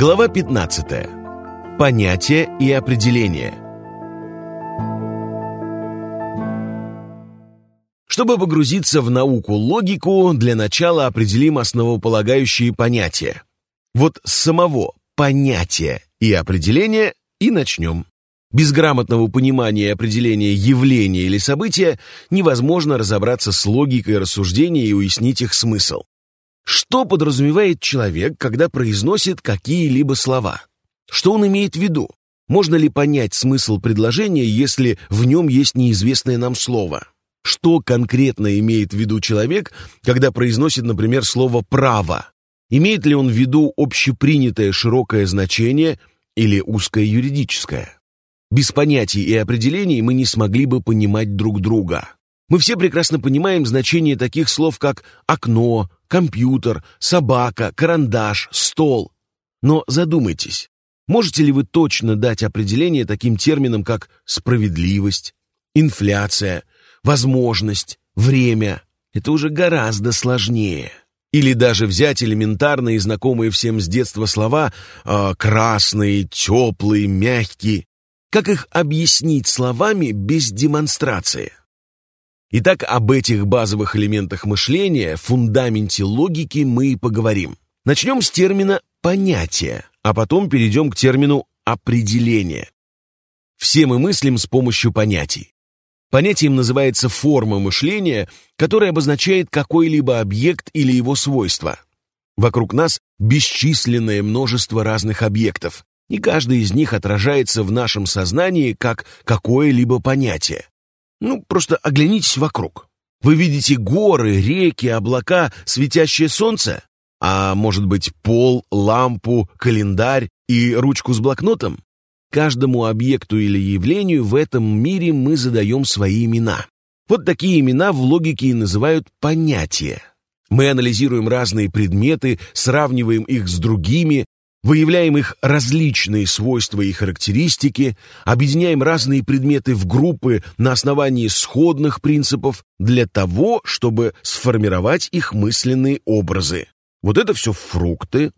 Глава 15. Понятие и определение. Чтобы погрузиться в науку-логику, для начала определим основополагающие понятия. Вот с самого понятия и определения и начнем. Без грамотного понимания и определения явления или события невозможно разобраться с логикой рассуждения и уяснить их смысл. Что подразумевает человек, когда произносит какие-либо слова? Что он имеет в виду? Можно ли понять смысл предложения, если в нем есть неизвестное нам слово? Что конкретно имеет в виду человек, когда произносит, например, слово «право»? Имеет ли он в виду общепринятое широкое значение или узкое юридическое? Без понятий и определений мы не смогли бы понимать друг друга. Мы все прекрасно понимаем значение таких слов, как «окно», «компьютер», «собака», «карандаш», «стол». Но задумайтесь, можете ли вы точно дать определение таким терминам, как «справедливость», «инфляция», «возможность», «время»? Это уже гораздо сложнее. Или даже взять элементарные знакомые всем с детства слова э, «красный», «теплый», «мягкий». Как их объяснить словами без демонстрации? Итак, об этих базовых элементах мышления, фундаменте логики мы и поговорим. Начнем с термина «понятие», а потом перейдем к термину «определение». Все мы мыслим с помощью понятий. Понятием называется форма мышления, которая обозначает какой-либо объект или его свойства. Вокруг нас бесчисленное множество разных объектов, и каждый из них отражается в нашем сознании как какое-либо понятие. Ну, просто оглянитесь вокруг. Вы видите горы, реки, облака, светящее солнце? А может быть, пол, лампу, календарь и ручку с блокнотом? Каждому объекту или явлению в этом мире мы задаем свои имена. Вот такие имена в логике и называют понятия. Мы анализируем разные предметы, сравниваем их с другими, Выявляем их различные свойства и характеристики, объединяем разные предметы в группы на основании сходных принципов для того, чтобы сформировать их мысленные образы. Вот это все фрукты,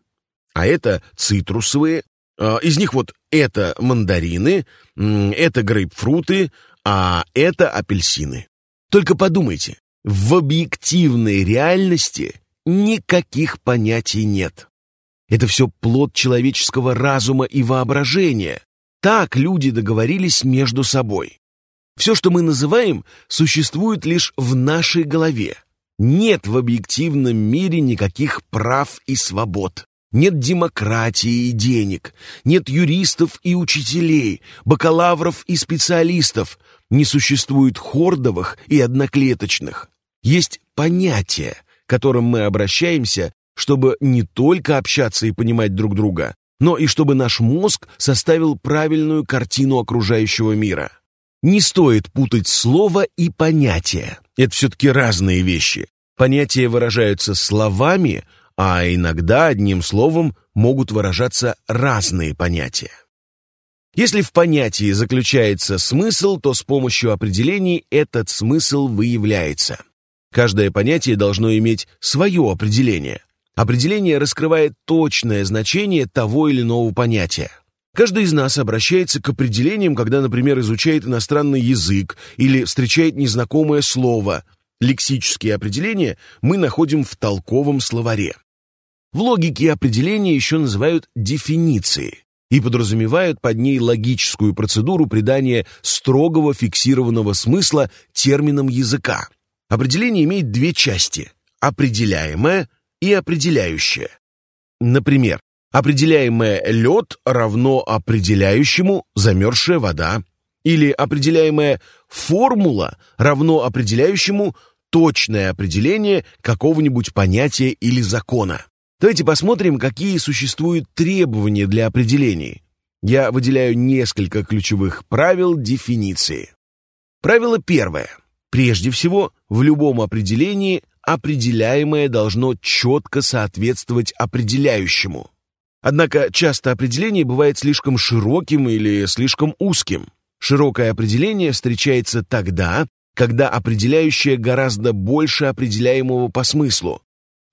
а это цитрусовые, а, из них вот это мандарины, это грейпфруты, а это апельсины. Только подумайте, в объективной реальности никаких понятий нет. Это все плод человеческого разума и воображения. Так люди договорились между собой. Все, что мы называем, существует лишь в нашей голове. Нет в объективном мире никаких прав и свобод. Нет демократии и денег, нет юристов и учителей, бакалавров и специалистов, не существует хордовых и одноклеточных. Есть понятия, к которым мы обращаемся чтобы не только общаться и понимать друг друга, но и чтобы наш мозг составил правильную картину окружающего мира. Не стоит путать слово и понятие. Это все-таки разные вещи. Понятия выражаются словами, а иногда одним словом могут выражаться разные понятия. Если в понятии заключается смысл, то с помощью определений этот смысл выявляется. Каждое понятие должно иметь свое определение. Определение раскрывает точное значение того или иного понятия. Каждый из нас обращается к определениям, когда, например, изучает иностранный язык или встречает незнакомое слово. Лексические определения мы находим в толковом словаре. В логике определения еще называют дефиниции и подразумевают под ней логическую процедуру придания строгого фиксированного смысла терминам языка. Определение имеет две части – определяемое – и определяющее. Например, определяемое лед равно определяющему замерзшая вода, или определяемая формула равно определяющему точное определение какого-нибудь понятия или закона. Давайте посмотрим, какие существуют требования для определений. Я выделяю несколько ключевых правил дефиниции. Правило первое. Прежде всего, в любом определении определяемое должно четко соответствовать определяющему. Однако часто определение бывает слишком широким или слишком узким. Широкое определение встречается тогда, когда определяющее гораздо больше определяемого по смыслу,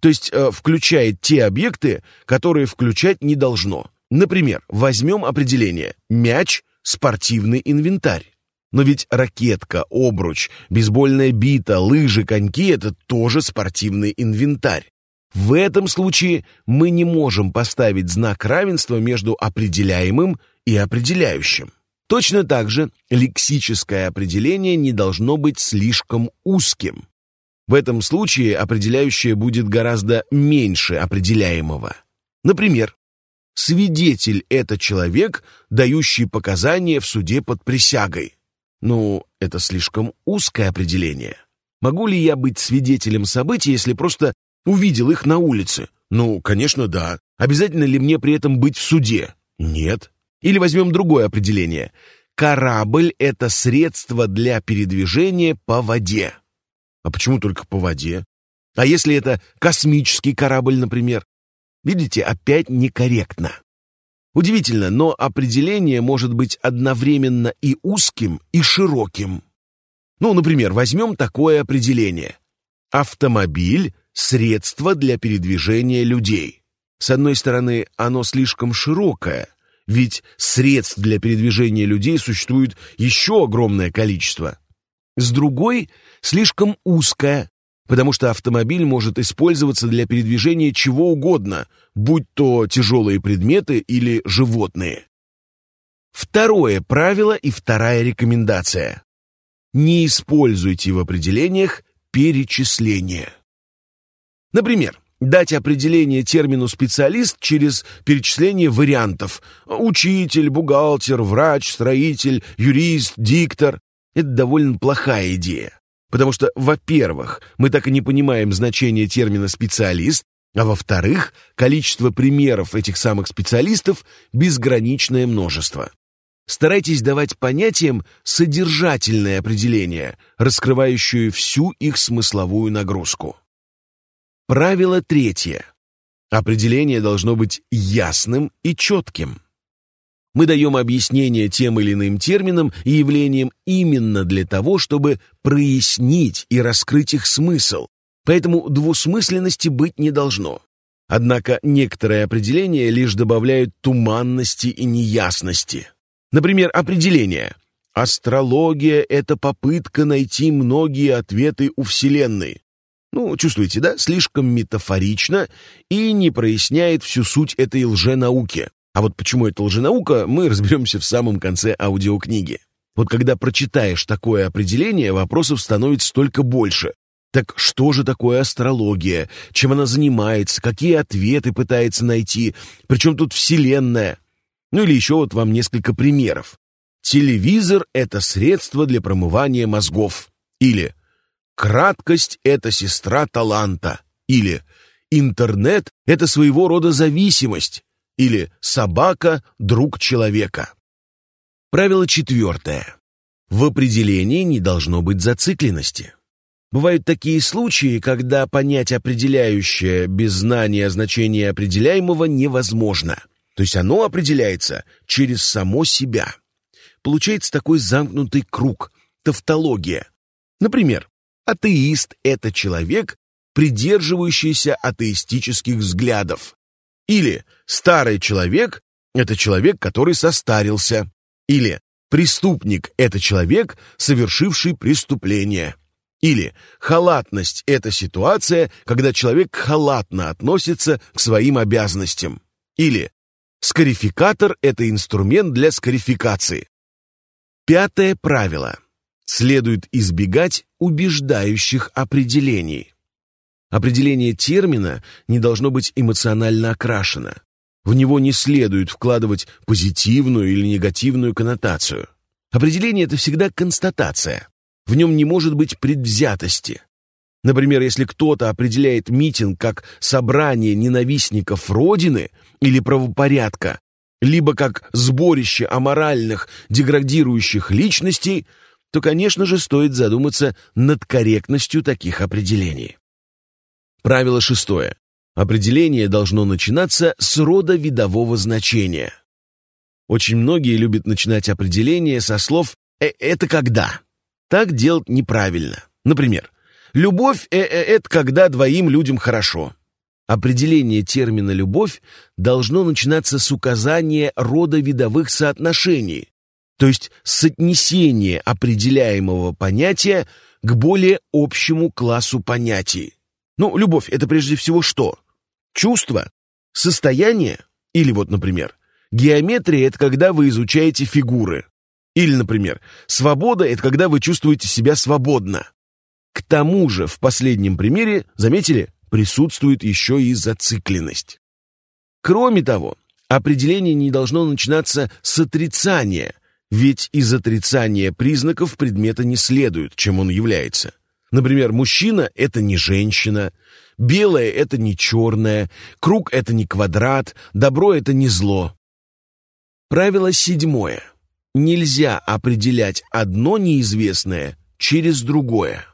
то есть э, включает те объекты, которые включать не должно. Например, возьмем определение «мяч – спортивный инвентарь». Но ведь ракетка, обруч, бейсбольная бита, лыжи, коньки – это тоже спортивный инвентарь. В этом случае мы не можем поставить знак равенства между определяемым и определяющим. Точно так же лексическое определение не должно быть слишком узким. В этом случае определяющее будет гораздо меньше определяемого. Например, свидетель – это человек, дающий показания в суде под присягой. Ну, это слишком узкое определение. Могу ли я быть свидетелем событий, если просто увидел их на улице? Ну, конечно, да. Обязательно ли мне при этом быть в суде? Нет. Или возьмем другое определение. Корабль – это средство для передвижения по воде. А почему только по воде? А если это космический корабль, например? Видите, опять некорректно. Удивительно, но определение может быть одновременно и узким, и широким. Ну, например, возьмем такое определение. Автомобиль – средство для передвижения людей. С одной стороны, оно слишком широкое, ведь средств для передвижения людей существует еще огромное количество. С другой – слишком узкое, потому что автомобиль может использоваться для передвижения чего угодно, будь то тяжелые предметы или животные. Второе правило и вторая рекомендация. Не используйте в определениях перечисления. Например, дать определение термину «специалист» через перечисление вариантов «учитель», «бухгалтер», «врач», «строитель», «юрист», «диктор» — это довольно плохая идея. Потому что, во-первых, мы так и не понимаем значение термина «специалист», а во-вторых, количество примеров этих самых специалистов безграничное множество. Старайтесь давать понятиям содержательное определение, раскрывающее всю их смысловую нагрузку. Правило третье. Определение должно быть ясным и четким. Мы даем объяснение тем или иным терминам и явлениям именно для того, чтобы прояснить и раскрыть их смысл, поэтому двусмысленности быть не должно. Однако некоторые определения лишь добавляют туманности и неясности. Например, определение «Астрология – это попытка найти многие ответы у Вселенной». Ну, чувствуете, да? Слишком метафорично и не проясняет всю суть этой лженауки. А вот почему это лженаука, мы разберемся в самом конце аудиокниги. Вот когда прочитаешь такое определение, вопросов становится только больше. Так что же такое астрология? Чем она занимается? Какие ответы пытается найти? Причем тут Вселенная? Ну или еще вот вам несколько примеров. Телевизор – это средство для промывания мозгов. Или краткость – это сестра таланта. Или интернет – это своего рода зависимость или «собака – друг человека». Правило четвертое. В определении не должно быть зацикленности. Бывают такие случаи, когда понять определяющее без знания значения определяемого невозможно. То есть оно определяется через само себя. Получается такой замкнутый круг, тавтология. Например, атеист – это человек, придерживающийся атеистических взглядов. Или старый человек – это человек, который состарился. Или преступник – это человек, совершивший преступление. Или халатность – это ситуация, когда человек халатно относится к своим обязанностям. Или скарификатор – это инструмент для скарификации. Пятое правило. Следует избегать убеждающих определений. Определение термина не должно быть эмоционально окрашено. В него не следует вкладывать позитивную или негативную коннотацию. Определение — это всегда констатация. В нем не может быть предвзятости. Например, если кто-то определяет митинг как собрание ненавистников Родины или правопорядка, либо как сборище аморальных, деградирующих личностей, то, конечно же, стоит задуматься над корректностью таких определений. Правило шестое. Определение должно начинаться с рода видового значения. Очень многие любят начинать определение со слов «э «это когда». Так делать неправильно. Например, «любовь э -э это когда двоим людям хорошо». Определение термина «любовь» должно начинаться с указания рода видовых соотношений, то есть с отнесения определяемого понятия к более общему классу понятий. Ну, любовь — это прежде всего что? Чувство? Состояние? Или вот, например, геометрия — это когда вы изучаете фигуры. Или, например, свобода — это когда вы чувствуете себя свободно. К тому же, в последнем примере, заметили, присутствует еще и зацикленность. Кроме того, определение не должно начинаться с отрицания, ведь из отрицания признаков предмета не следует, чем он является. Например, мужчина — это не женщина, белое — это не черное, круг — это не квадрат, добро — это не зло. Правило седьмое. Нельзя определять одно неизвестное через другое.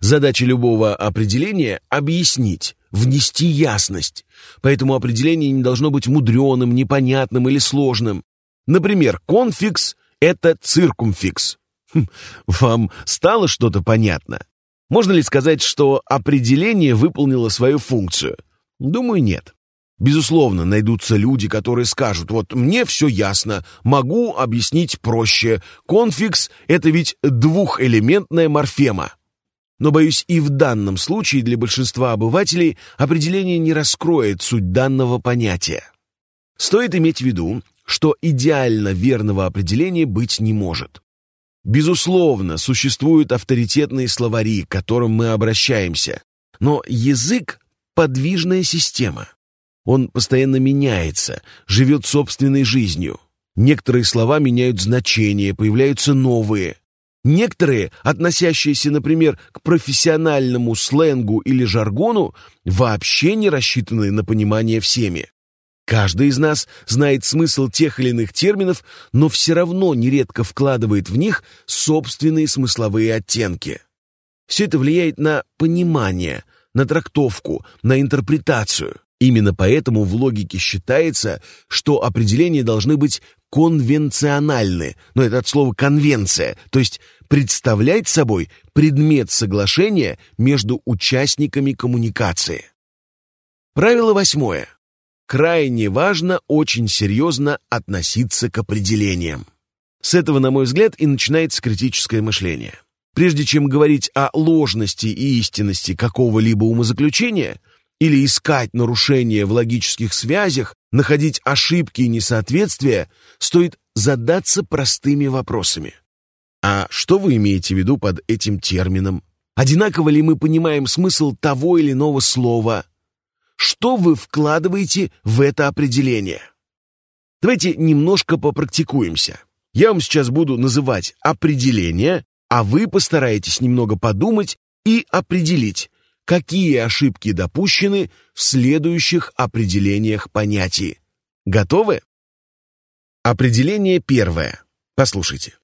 Задача любого определения — объяснить, внести ясность. Поэтому определение не должно быть мудреным, непонятным или сложным. Например, конфикс — это циркумфикс. Хм, вам стало что-то понятно? Можно ли сказать, что определение выполнило свою функцию? Думаю, нет. Безусловно, найдутся люди, которые скажут, вот мне все ясно, могу объяснить проще. Конфикс — это ведь двухэлементная морфема. Но, боюсь, и в данном случае для большинства обывателей определение не раскроет суть данного понятия. Стоит иметь в виду, что идеально верного определения быть не может. Безусловно, существуют авторитетные словари, к которым мы обращаемся, но язык — подвижная система. Он постоянно меняется, живет собственной жизнью. Некоторые слова меняют значение, появляются новые. Некоторые, относящиеся, например, к профессиональному сленгу или жаргону, вообще не рассчитаны на понимание всеми. Каждый из нас знает смысл тех или иных терминов, но все равно нередко вкладывает в них собственные смысловые оттенки. Все это влияет на понимание, на трактовку, на интерпретацию. Именно поэтому в логике считается, что определения должны быть конвенциональны, но это от слова «конвенция», то есть представлять собой предмет соглашения между участниками коммуникации. Правило восьмое. Крайне важно очень серьезно относиться к определениям. С этого, на мой взгляд, и начинается критическое мышление. Прежде чем говорить о ложности и истинности какого-либо умозаключения или искать нарушения в логических связях, находить ошибки и несоответствия, стоит задаться простыми вопросами. А что вы имеете в виду под этим термином? Одинаково ли мы понимаем смысл того или иного слова? Что вы вкладываете в это определение? Давайте немножко попрактикуемся. Я вам сейчас буду называть определения, а вы постараетесь немного подумать и определить, какие ошибки допущены в следующих определениях понятий. Готовы? Определение первое. Послушайте.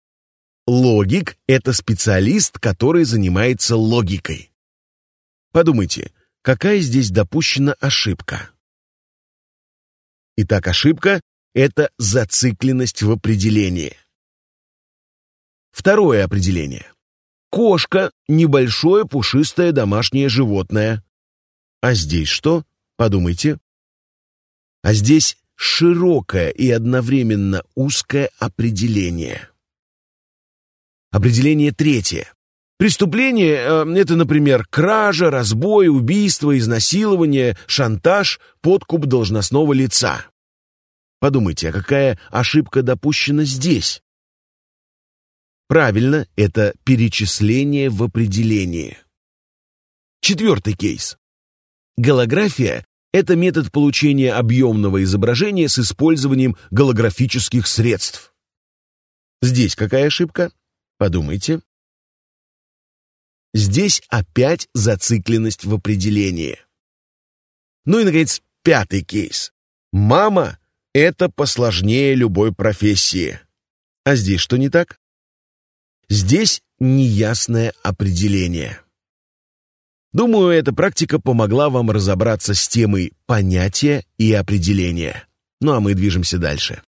Логик — это специалист, который занимается логикой. Подумайте, какая здесь допущена ошибка? Итак, ошибка — это зацикленность в определении. Второе определение. Кошка — небольшое пушистое домашнее животное. А здесь что? Подумайте. А здесь широкое и одновременно узкое определение. Определение третье. Преступление э, — это, например, кража, разбой, убийство, изнасилование, шантаж, подкуп должностного лица. Подумайте, а какая ошибка допущена здесь? Правильно, это перечисление в определении. Четвертый кейс. Голография — это метод получения объемного изображения с использованием голографических средств. Здесь какая ошибка? Подумайте. Здесь опять зацикленность в определении. Ну и, наконец, пятый кейс. Мама — это посложнее любой профессии. А здесь что не так? Здесь неясное определение. Думаю, эта практика помогла вам разобраться с темой понятия и определения. Ну а мы движемся дальше.